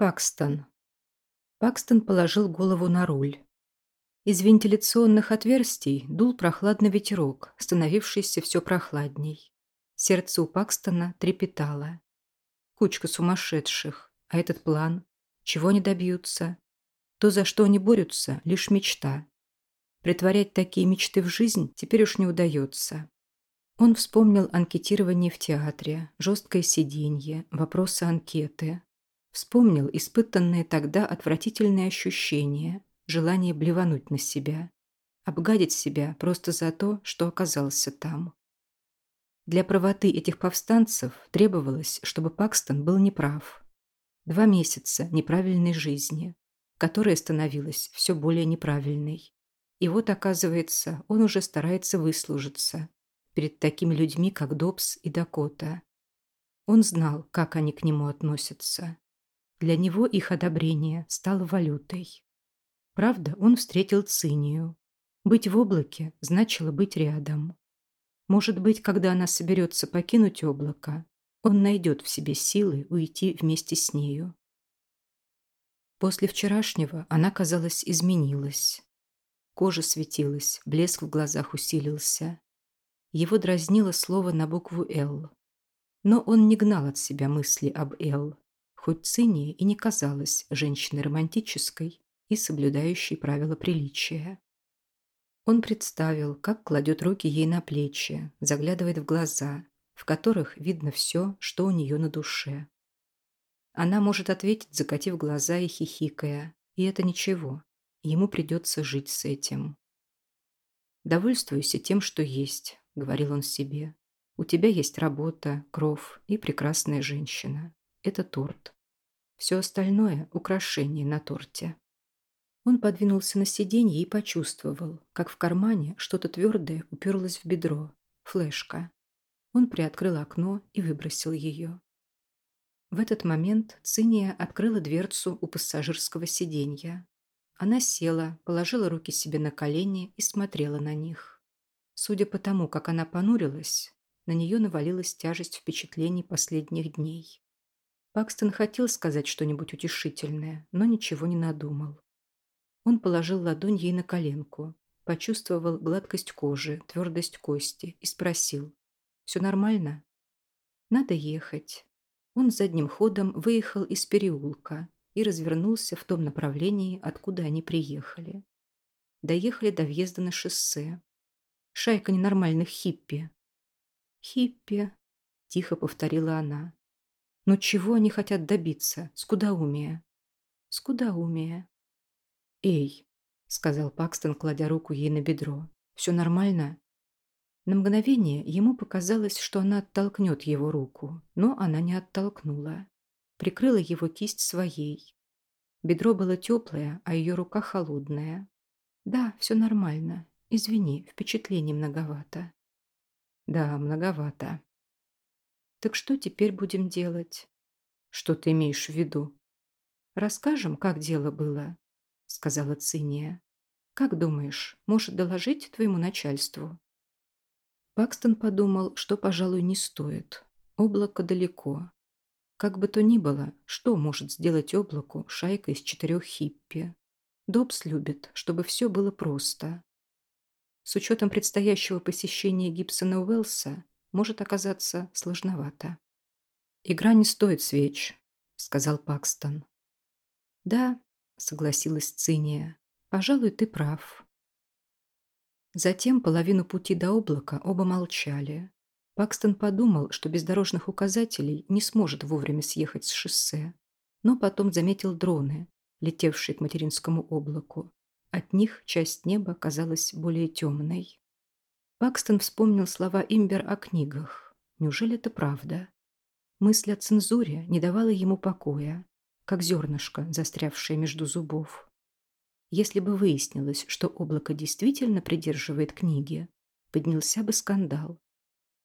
Пакстон. Пакстон положил голову на руль. Из вентиляционных отверстий дул прохладный ветерок, становившийся все прохладней. Сердце у Пакстона трепетало. Кучка сумасшедших. А этот план? Чего они добьются? То, за что они борются, лишь мечта. Притворять такие мечты в жизнь теперь уж не удается. Он вспомнил анкетирование в театре, жесткое сиденье, вопросы анкеты, Вспомнил испытанные тогда отвратительные ощущения, желание блевануть на себя, обгадить себя просто за то, что оказался там. Для правоты этих повстанцев требовалось, чтобы Пакстон был неправ. Два месяца неправильной жизни, которая становилась все более неправильной. И вот, оказывается, он уже старается выслужиться перед такими людьми, как Добс и Дакота. Он знал, как они к нему относятся. Для него их одобрение стало валютой. Правда, он встретил цинию. Быть в облаке значило быть рядом. Может быть, когда она соберется покинуть облако, он найдет в себе силы уйти вместе с нею. После вчерашнего она, казалось, изменилась. Кожа светилась, блеск в глазах усилился. Его дразнило слово на букву «Л». Но он не гнал от себя мысли об «Л», хоть Циния и не казалась женщиной романтической и соблюдающей правила приличия. Он представил, как кладет руки ей на плечи, заглядывает в глаза, в которых видно все, что у нее на душе. Она может ответить, закатив глаза и хихикая, и это ничего, ему придется жить с этим. «Довольствуйся тем, что есть», — говорил он себе. «У тебя есть работа, кров и прекрасная женщина это торт. Все остальное – украшение на торте. Он подвинулся на сиденье и почувствовал, как в кармане что-то твердое уперлось в бедро. Флешка. Он приоткрыл окно и выбросил ее. В этот момент Циния открыла дверцу у пассажирского сиденья. Она села, положила руки себе на колени и смотрела на них. Судя по тому, как она понурилась, на нее навалилась тяжесть впечатлений последних дней. Пакстон хотел сказать что-нибудь утешительное, но ничего не надумал. Он положил ладонь ей на коленку, почувствовал гладкость кожи, твердость кости и спросил. «Все нормально?» «Надо ехать». Он задним ходом выехал из переулка и развернулся в том направлении, откуда они приехали. Доехали до въезда на шоссе. Шайка ненормальных хиппи. «Хиппи», — тихо повторила она. Но чего они хотят добиться? Скудоумия. Скудоумия. «Эй», — сказал Пакстон, кладя руку ей на бедро. «Все нормально?» На мгновение ему показалось, что она оттолкнет его руку, но она не оттолкнула. Прикрыла его кисть своей. Бедро было теплое, а ее рука холодная. «Да, все нормально. Извини, впечатлений многовато». «Да, многовато», так что теперь будем делать? Что ты имеешь в виду? Расскажем, как дело было, сказала Циния. Как думаешь, может доложить твоему начальству? Пакстон подумал, что, пожалуй, не стоит. Облако далеко. Как бы то ни было, что может сделать облаку шайка из четырех хиппи? Добс любит, чтобы все было просто. С учетом предстоящего посещения Гибсона Уэллса, может оказаться сложновато. «Игра не стоит свеч», — сказал Пакстон. «Да», — согласилась Циния, — «пожалуй, ты прав». Затем половину пути до облака оба молчали. Пакстон подумал, что без дорожных указателей не сможет вовремя съехать с шоссе, но потом заметил дроны, летевшие к материнскому облаку. От них часть неба казалась более темной. Пакстон вспомнил слова Имбер о книгах. Неужели это правда? Мысль о цензуре не давала ему покоя, как зернышко, застрявшее между зубов. Если бы выяснилось, что облако действительно придерживает книги, поднялся бы скандал.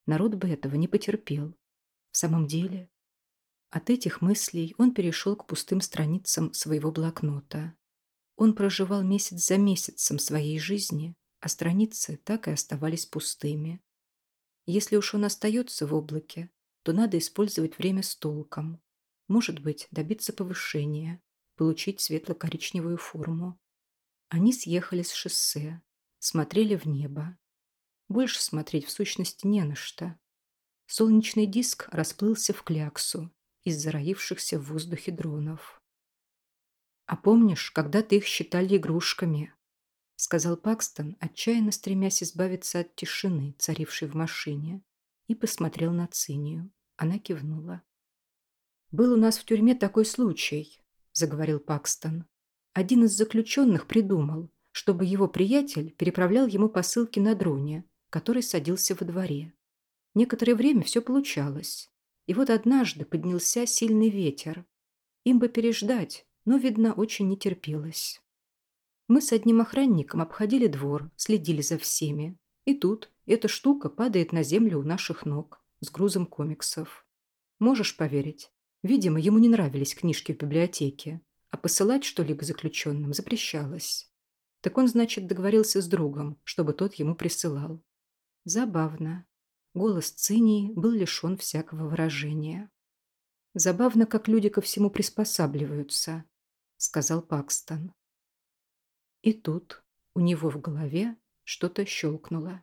Народ бы этого не потерпел. В самом деле... От этих мыслей он перешел к пустым страницам своего блокнота. Он проживал месяц за месяцем своей жизни, а страницы так и оставались пустыми. Если уж он остается в облаке, то надо использовать время с толком. Может быть, добиться повышения, получить светло-коричневую форму. Они съехали с шоссе, смотрели в небо. Больше смотреть в сущности не на что. Солнечный диск расплылся в кляксу из зароившихся в воздухе дронов. «А помнишь, когда ты их считали игрушками?» — сказал Пакстон, отчаянно стремясь избавиться от тишины, царившей в машине, и посмотрел на Цинию. Она кивнула. «Был у нас в тюрьме такой случай», — заговорил Пакстон. «Один из заключенных придумал, чтобы его приятель переправлял ему посылки на дроне, который садился во дворе. Некоторое время все получалось. И вот однажды поднялся сильный ветер. Им бы переждать, но, видно, очень не терпелось. Мы с одним охранником обходили двор, следили за всеми. И тут эта штука падает на землю у наших ног с грузом комиксов. Можешь поверить, видимо, ему не нравились книжки в библиотеке, а посылать что-либо заключенным запрещалось. Так он, значит, договорился с другом, чтобы тот ему присылал. Забавно. Голос Цинии был лишен всякого выражения. Забавно, как люди ко всему приспосабливаются, сказал Пакстон. И тут у него в голове что-то щелкнуло.